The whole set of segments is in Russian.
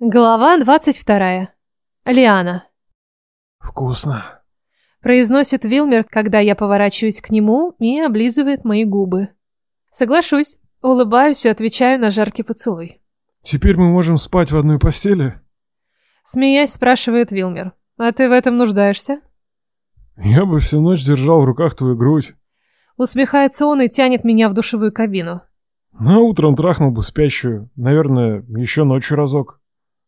Глава 22. Лиана. Вкусно. Произносит Вилмер, когда я поворачиваюсь к нему и облизывает мои губы. Соглашусь, улыбаюсь и отвечаю на жаркий поцелуй. Теперь мы можем спать в одной постели? Смеясь, спрашивает Вилмер. А ты в этом нуждаешься? Я бы всю ночь держал в руках твою грудь. Усмехается он и тянет меня в душевую кабину. На утром трахнул бы спящую. Наверное, еще ночью разок.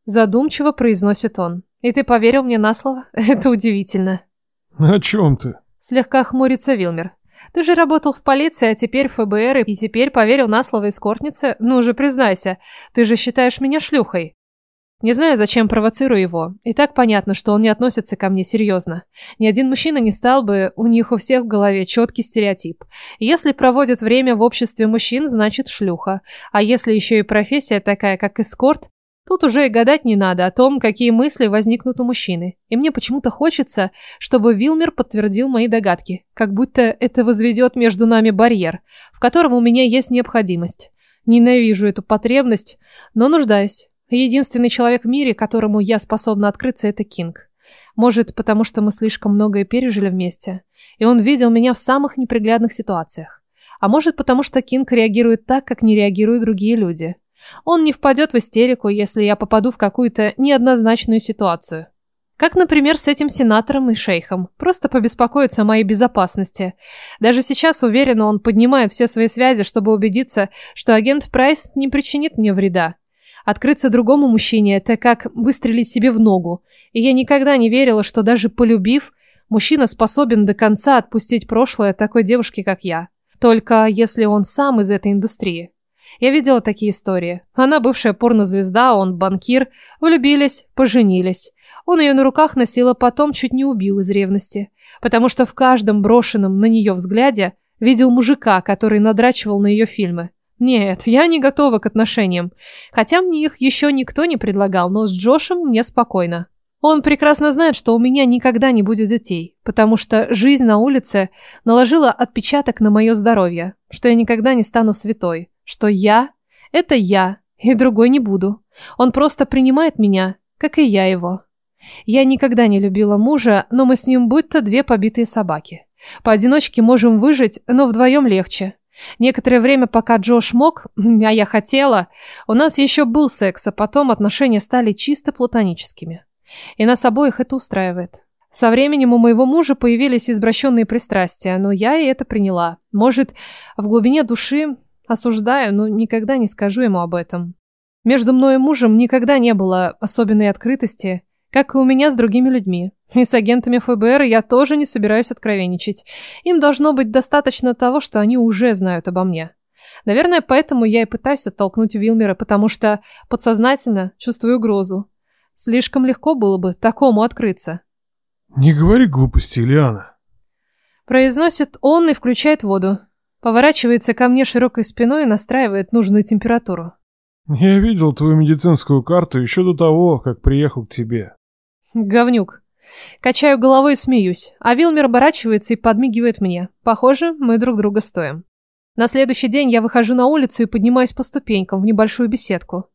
Задумчиво произносит он. И ты поверил мне на слово? Это удивительно. О чем ты? Слегка хмурится Вилмер. Ты же работал в полиции, а теперь в ФБР, и теперь поверил на слово эскортнице? Ну же, признайся, ты же считаешь меня шлюхой. Не знаю, зачем провоцирую его. И так понятно, что он не относится ко мне серьезно. Ни один мужчина не стал бы, у них у всех в голове четкий стереотип. Если проводят время в обществе мужчин, значит шлюха. А если еще и профессия такая, как эскорт, Тут уже и гадать не надо о том, какие мысли возникнут у мужчины. И мне почему-то хочется, чтобы Вилмер подтвердил мои догадки, как будто это возведет между нами барьер, в котором у меня есть необходимость. Ненавижу эту потребность, но нуждаюсь. Единственный человек в мире, которому я способна открыться, это Кинг. Может, потому что мы слишком многое пережили вместе, и он видел меня в самых неприглядных ситуациях. А может, потому что Кинг реагирует так, как не реагируют другие люди. Он не впадет в истерику, если я попаду в какую-то неоднозначную ситуацию. Как, например, с этим сенатором и шейхом. Просто побеспокоиться о моей безопасности. Даже сейчас, уверенно, он поднимает все свои связи, чтобы убедиться, что агент Прайс не причинит мне вреда. Открыться другому мужчине – это как выстрелить себе в ногу. И я никогда не верила, что даже полюбив, мужчина способен до конца отпустить прошлое такой девушке, как я. Только если он сам из этой индустрии. Я видела такие истории. Она бывшая порнозвезда, он банкир. Влюбились, поженились. Он ее на руках носил, а потом чуть не убил из ревности. Потому что в каждом брошенном на нее взгляде видел мужика, который надрачивал на ее фильмы. Нет, я не готова к отношениям. Хотя мне их еще никто не предлагал, но с Джошем мне спокойно. Он прекрасно знает, что у меня никогда не будет детей, потому что жизнь на улице наложила отпечаток на мое здоровье, что я никогда не стану святой, что я – это я, и другой не буду. Он просто принимает меня, как и я его. Я никогда не любила мужа, но мы с ним будто две побитые собаки. Поодиночке можем выжить, но вдвоем легче. Некоторое время, пока Джош мог, а я хотела, у нас еще был секс, а потом отношения стали чисто платоническими. И нас обоих это устраивает. Со временем у моего мужа появились извращенные пристрастия, но я и это приняла. Может, в глубине души осуждаю, но никогда не скажу ему об этом. Между мной и мужем никогда не было особенной открытости, как и у меня с другими людьми. И с агентами ФБР я тоже не собираюсь откровенничать. Им должно быть достаточно того, что они уже знают обо мне. Наверное, поэтому я и пытаюсь оттолкнуть Вилмера, потому что подсознательно чувствую угрозу. Слишком легко было бы такому открыться. «Не говори глупости, Ильяна». Произносит он и включает воду. Поворачивается ко мне широкой спиной и настраивает нужную температуру. «Я видел твою медицинскую карту еще до того, как приехал к тебе». Говнюк. Качаю головой и смеюсь, а Вилмер оборачивается и подмигивает мне. Похоже, мы друг друга стоим. На следующий день я выхожу на улицу и поднимаюсь по ступенькам в небольшую беседку.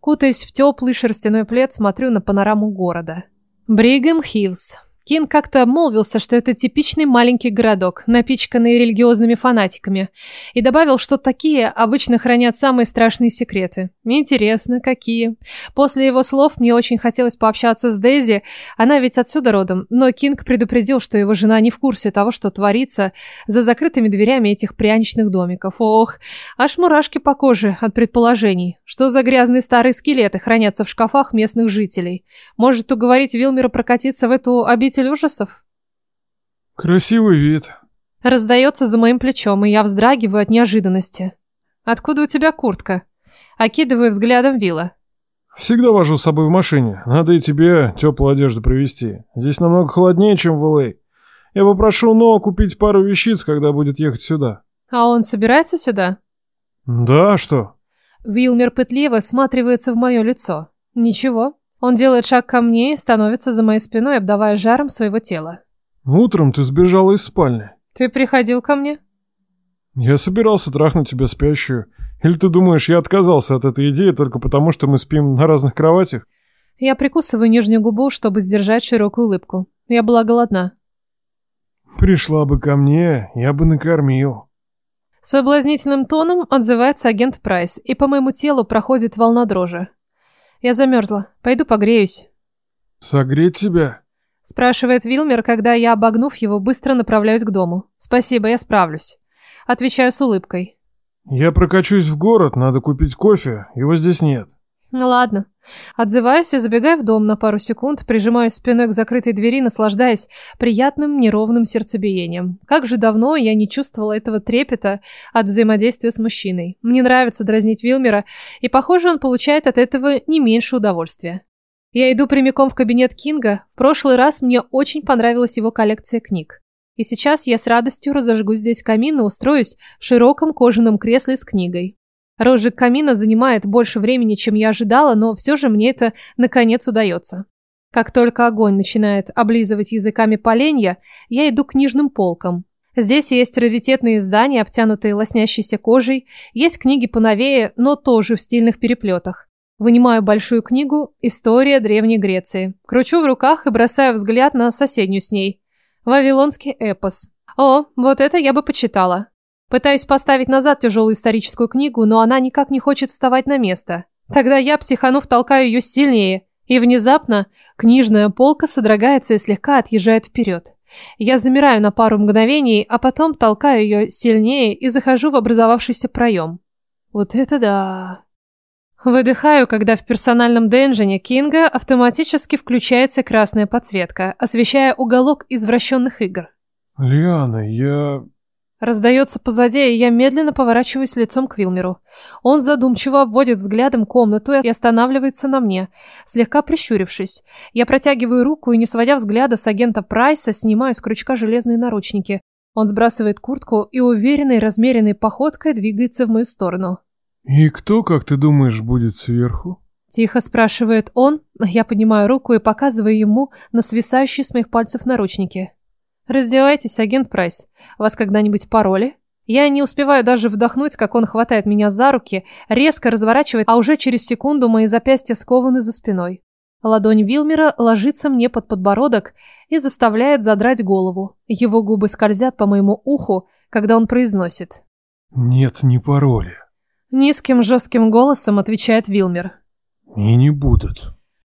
Кутаясь в теплый шерстяной плед, смотрю на панораму города. Бригем Хиллз. Кин как-то обмолвился, что это типичный маленький городок, напичканный религиозными фанатиками, и добавил, что такие обычно хранят самые страшные секреты. Интересно, какие? После его слов мне очень хотелось пообщаться с Дейзи, она ведь отсюда родом, но Кинг предупредил, что его жена не в курсе того, что творится за закрытыми дверями этих пряничных домиков. Ох, аж мурашки по коже от предположений. Что за грязные старые скелеты хранятся в шкафах местных жителей? Может уговорить Вилмера прокатиться в эту обитель обитель ужасов? Красивый вид. Раздается за моим плечом, и я вздрагиваю от неожиданности. Откуда у тебя куртка? Окидываю взглядом вилла. Всегда вожу с собой в машине. Надо и тебе теплую одежду привезти. Здесь намного холоднее, чем в Л.А. Я попрошу Ноа купить пару вещиц, когда будет ехать сюда. А он собирается сюда? Да, что? Вилмер пытливо всматривается в мое лицо. Ничего. Он делает шаг ко мне и становится за моей спиной, обдавая жаром своего тела. Утром ты сбежала из спальни. Ты приходил ко мне? Я собирался трахнуть тебя спящую. Или ты думаешь, я отказался от этой идеи только потому, что мы спим на разных кроватях? Я прикусываю нижнюю губу, чтобы сдержать широкую улыбку. Я была голодна. Пришла бы ко мне, я бы накормил. Соблазнительным тоном отзывается агент Прайс, и по моему телу проходит волна дрожи. Я замерзла. Пойду погреюсь. Согреть тебя? Спрашивает Вилмер, когда я, обогнув его, быстро направляюсь к дому. Спасибо, я справлюсь. Отвечаю с улыбкой. Я прокачусь в город, надо купить кофе, его здесь нет. Ну ладно. Отзываюсь и забегаю в дом на пару секунд, прижимаюсь спиной к закрытой двери, наслаждаясь приятным неровным сердцебиением. Как же давно я не чувствовала этого трепета от взаимодействия с мужчиной. Мне нравится дразнить Вилмера, и, похоже, он получает от этого не меньше удовольствия. Я иду прямиком в кабинет Кинга. В прошлый раз мне очень понравилась его коллекция книг. И сейчас я с радостью разожгу здесь камин и устроюсь в широком кожаном кресле с книгой. Розжиг камина занимает больше времени, чем я ожидала, но все же мне это наконец удается. Как только огонь начинает облизывать языками поленья, я иду к книжным полкам. Здесь есть раритетные издания, обтянутые лоснящейся кожей, есть книги поновее, но тоже в стильных переплетах. Вынимаю большую книгу «История Древней Греции». Кручу в руках и бросаю взгляд на соседнюю с ней. Вавилонский эпос. О, вот это я бы почитала. Пытаюсь поставить назад тяжелую историческую книгу, но она никак не хочет вставать на место. Тогда я, психанув, толкаю ее сильнее, и внезапно книжная полка содрогается и слегка отъезжает вперед. Я замираю на пару мгновений, а потом толкаю ее сильнее и захожу в образовавшийся проем. Вот это да! Выдыхаю, когда в персональном денжине Кинга автоматически включается красная подсветка, освещая уголок извращенных игр. Лиана, я... Раздается позади, и я медленно поворачиваюсь лицом к Вилмеру. Он задумчиво обводит взглядом комнату и останавливается на мне, слегка прищурившись. Я протягиваю руку и, не сводя взгляда с агента Прайса, снимаю с крючка железные наручники. Он сбрасывает куртку и уверенной, размеренной походкой двигается в мою сторону. «И кто, как ты думаешь, будет сверху?» Тихо спрашивает он. Я поднимаю руку и показываю ему на свисающие с моих пальцев наручники. «Раздевайтесь, агент Прайс. Вас когда-нибудь пароли?» Я не успеваю даже вдохнуть, как он хватает меня за руки, резко разворачивает, а уже через секунду мои запястья скованы за спиной. Ладонь Вилмера ложится мне под подбородок и заставляет задрать голову. Его губы скользят по моему уху, когда он произносит. «Нет, не пароли». Низким жестким голосом отвечает Вилмер. «И не будут».